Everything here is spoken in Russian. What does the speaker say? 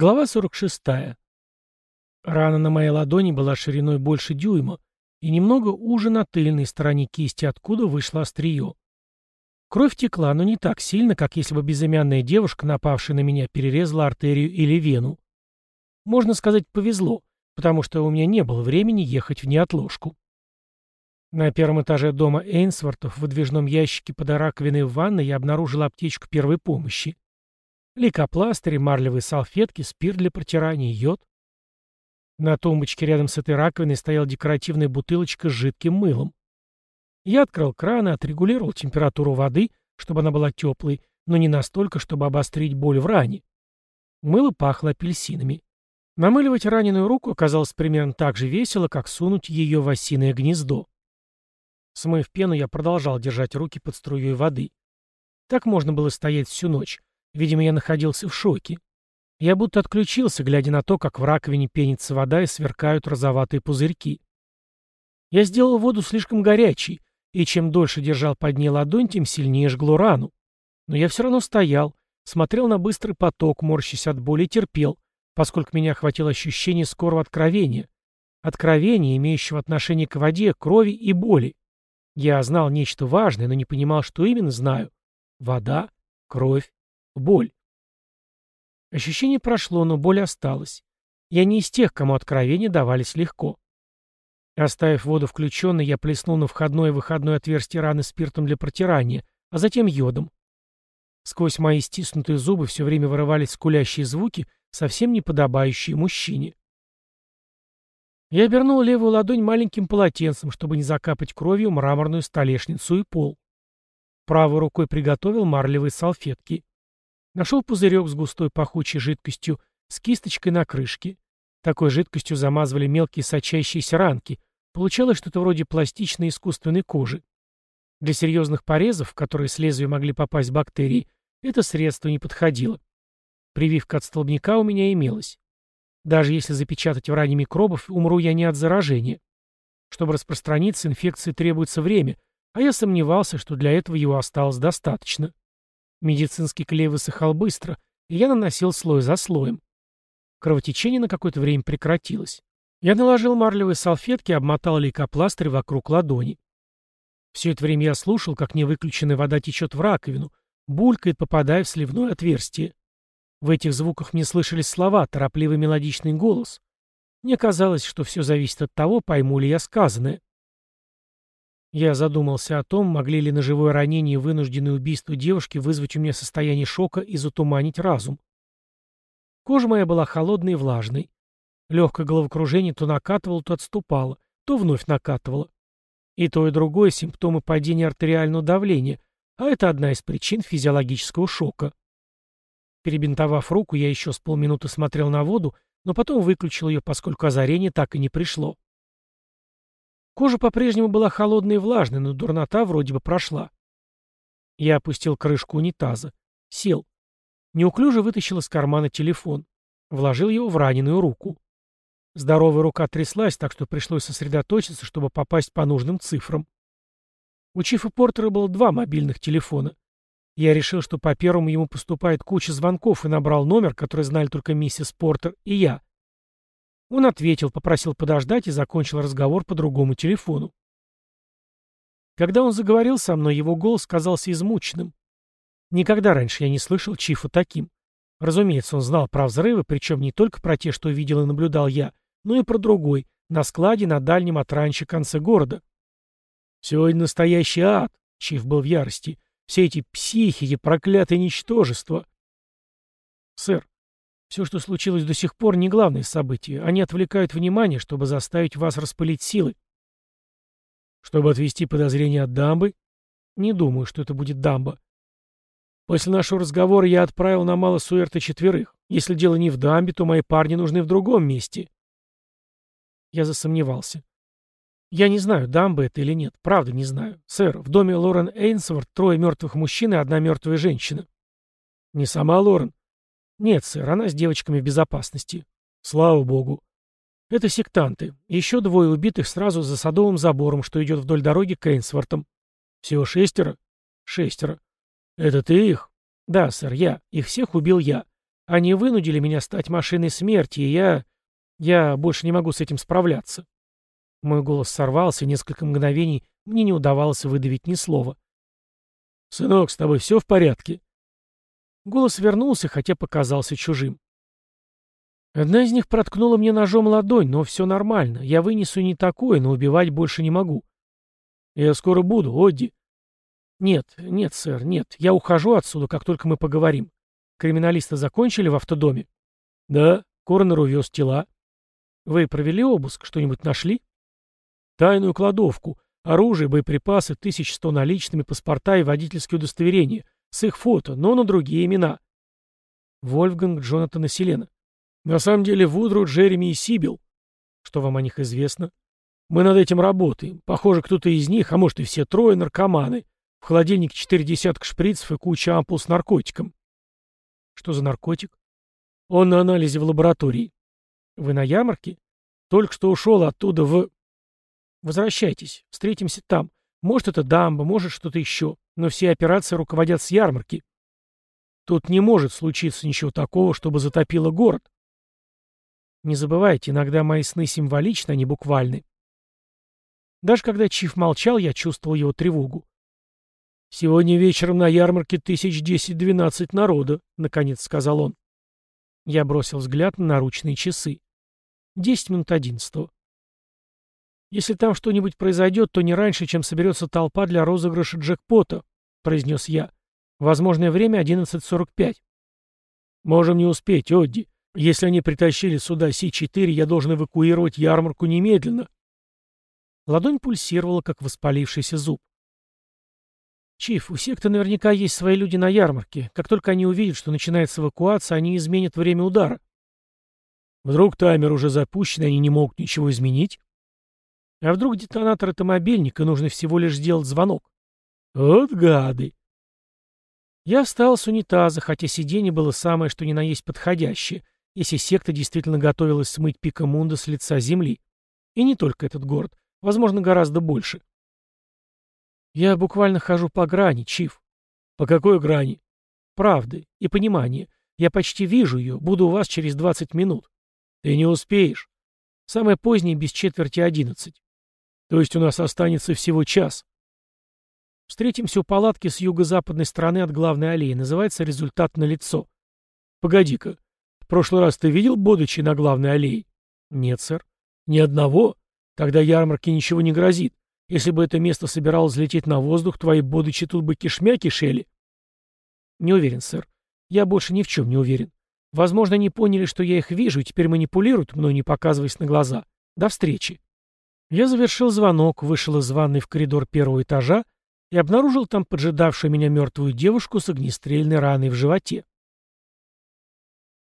Глава 46. Рана на моей ладони была шириной больше дюйма и немного уже на тыльной стороне кисти, откуда вышло острие. Кровь текла, но не так сильно, как если бы безымянная девушка, напавшая на меня, перерезала артерию или вену. Можно сказать, повезло, потому что у меня не было времени ехать в неотложку. На первом этаже дома Эйнсвортов в выдвижном ящике под раковиной в ванной я обнаружил аптечку первой помощи. Лейкопластыри, марлевые салфетки, спирт для протирания, йод. На тумбочке рядом с этой раковиной стояла декоративная бутылочка с жидким мылом. Я открыл кран и отрегулировал температуру воды, чтобы она была теплой, но не настолько, чтобы обострить боль в ране. Мыло пахло апельсинами. Намыливать раненую руку оказалось примерно так же весело, как сунуть ее в осиное гнездо. Смыв пену, я продолжал держать руки под струей воды. Так можно было стоять всю ночь. Видимо, я находился в шоке. Я будто отключился, глядя на то, как в раковине пенится вода и сверкают розоватые пузырьки. Я сделал воду слишком горячей, и чем дольше держал под ней ладонь, тем сильнее жгло рану. Но я все равно стоял, смотрел на быстрый поток, морщась от боли, и терпел, поскольку меня охватило ощущение скорого откровения. Откровения, имеющего отношение к воде, крови и боли. Я знал нечто важное, но не понимал, что именно знаю. Вода, кровь, Боль. Ощущение прошло, но боль осталась. Я не из тех, кому откровения давались легко. Оставив воду включенной, я плеснул на входное и выходное отверстие раны спиртом для протирания, а затем йодом. Сквозь мои стиснутые зубы все время вырывались скулящие звуки, совсем не подобающие мужчине. Я обернул левую ладонь маленьким полотенцем, чтобы не закапать кровью мраморную столешницу и пол. Правой рукой приготовил марлевые салфетки. Нашел пузырек с густой пахучей жидкостью, с кисточкой на крышке. Такой жидкостью замазывали мелкие сочащиеся ранки. Получалось что-то вроде пластичной искусственной кожи. Для серьезных порезов, в которые с лезвия могли попасть бактерии, это средство не подходило. Прививка от столбняка у меня имелась. Даже если запечатать в ране микробов, умру я не от заражения. Чтобы распространиться, инфекции требуется время, а я сомневался, что для этого его осталось достаточно. Медицинский клей высыхал быстро, и я наносил слой за слоем. Кровотечение на какое-то время прекратилось. Я наложил марлевые салфетки и обмотал лейкопластырь вокруг ладони. Все это время я слушал, как невыключенная вода течет в раковину, булькает, попадая в сливное отверстие. В этих звуках мне слышались слова, торопливый мелодичный голос. Мне казалось, что все зависит от того, пойму ли я сказанное. Я задумался о том, могли ли ножевое ранение и вынужденное убийство девушки вызвать у меня состояние шока и затуманить разум. Кожа моя была холодной и влажной. Легкое головокружение то накатывало, то отступало, то вновь накатывало. И то, и другое симптомы падения артериального давления, а это одна из причин физиологического шока. Перебинтовав руку, я еще с полминуты смотрел на воду, но потом выключил ее, поскольку озарение так и не пришло. Кожа по-прежнему была холодной и влажной, но дурнота вроде бы прошла. Я опустил крышку унитаза. Сел. Неуклюже вытащил из кармана телефон. Вложил его в раненую руку. Здоровая рука тряслась, так что пришлось сосредоточиться, чтобы попасть по нужным цифрам. У Чифа Портера было два мобильных телефона. Я решил, что по первому ему поступает куча звонков и набрал номер, который знали только миссис Портер и я. Он ответил, попросил подождать и закончил разговор по другому телефону. Когда он заговорил со мной, его голос казался измученным. Никогда раньше я не слышал Чифа таким. Разумеется, он знал про взрывы, причем не только про те, что видел и наблюдал я, но и про другой, на складе на дальнем от раньше конце города. «Сегодня настоящий ад», — Чиф был в ярости. «Все эти психи, проклятые ничтожества». «Сэр, все, что случилось до сих пор, не главное событие. Они отвлекают внимание, чтобы заставить вас распылить силы. Чтобы отвести подозрения от дамбы? Не думаю, что это будет дамба. После нашего разговора я отправил на Мало Суэрта четверых. Если дело не в дамбе, то мои парни нужны в другом месте. Я засомневался. Я не знаю, дамба это или нет. Правда, не знаю. Сэр, в доме Лорен Эйнсворт трое мертвых мужчин и одна мертвая женщина. Не сама Лорен. «Нет, сэр, она с девочками в безопасности». «Слава богу». «Это сектанты. Еще двое убитых сразу за садовым забором, что идет вдоль дороги к Эйнсвортам». «Всего шестеро?» «Шестеро». «Это ты их?» «Да, сэр, я. Их всех убил я. Они вынудили меня стать машиной смерти, и я... Я больше не могу с этим справляться. Мой голос сорвался, и несколько мгновений мне не удавалось выдавить ни слова. «Сынок, с тобой все в порядке?» Голос вернулся, хотя показался чужим. Одна из них проткнула мне ножом ладонь, но все нормально. Я вынесу не такое, но убивать больше не могу. Я скоро буду, Одди. Нет, нет, сэр, нет. Я ухожу отсюда, как только мы поговорим. Криминалисты закончили в автодоме? Да, коронер увез тела. Вы провели обыск? Что-нибудь нашли? Тайную кладовку. Оружие, боеприпасы, 1100 наличными, паспорта и водительские удостоверения. С их фото, но на другие имена. Вольфганг, Джонатан и Селена. На самом деле Вудру, Джереми и Сибил. Что вам о них известно? Мы над этим работаем. Похоже, кто-то из них, а может и все трое, наркоманы. В холодильнике четыре десятка шприцев и куча ампул с наркотиком. Что за наркотик? Он на анализе в лаборатории. Вы на ярмарке? Только что ушел оттуда в... Возвращайтесь. Встретимся там. Может, это дамба, может, что-то еще. Но все операции руководят с ярмарки. Тут не может случиться ничего такого, чтобы затопило город. Не забывайте, иногда мои сны символичны, а не буквальны. Даже когда Чиф молчал, я чувствовал его тревогу. «Сегодня вечером на ярмарке тысяч десять-двенадцать народа», — наконец сказал он. Я бросил взгляд на наручные часы. Десять минут одиннадцатого. «Если там что-нибудь произойдет, то не раньше, чем соберется толпа для розыгрыша джекпота», — произнес я. «Возможное время одиннадцать сорок пять». «Можем не успеть, Одди. Если они притащили сюда Си-4, я должен эвакуировать ярмарку немедленно. Ладонь пульсировала, как воспалившийся зуб. «Чиф, у секты наверняка есть свои люди на ярмарке. Как только они увидят, что начинается эвакуация, они изменят время удара». «Вдруг таймер уже запущен, и они не могут ничего изменить?» «А вдруг детонатор — это мобильник, и нужно всего лишь сделать звонок?» «Вот гады!» Я встал с унитаза, хотя сиденье было самое, что ни на есть подходящее — если секта действительно готовилась смыть Пика Мунда с лица земли. И не только этот город, возможно, гораздо больше. Я буквально хожу по грани, Чиф. По какой грани? Правды и понимания. Я почти вижу ее, буду у вас через 20 минут. Ты не успеешь. Самое позднее без четверти одиннадцать. То есть у нас останется всего час. Встретимся у палатки с юго-западной стороны от главной аллеи. Называется «Результат на лицо». Погоди-ка, прошлый раз ты видел Бодычи на главной аллее? Нет, сэр. Ни одного? Тогда ярмарке ничего не грозит. Если бы это место собиралось взлететь на воздух, твои Бодычи тут бы кишмя кишели. Не уверен, сэр. Я больше ни в чем не уверен. Возможно, они поняли, что я их вижу, и теперь манипулируют мной, не показываясь на глаза. До встречи. Я завершил звонок, вышел из ванной в коридор первого этажа и обнаружил там поджидавшую меня мертвую девушку с огнестрельной раной в животе.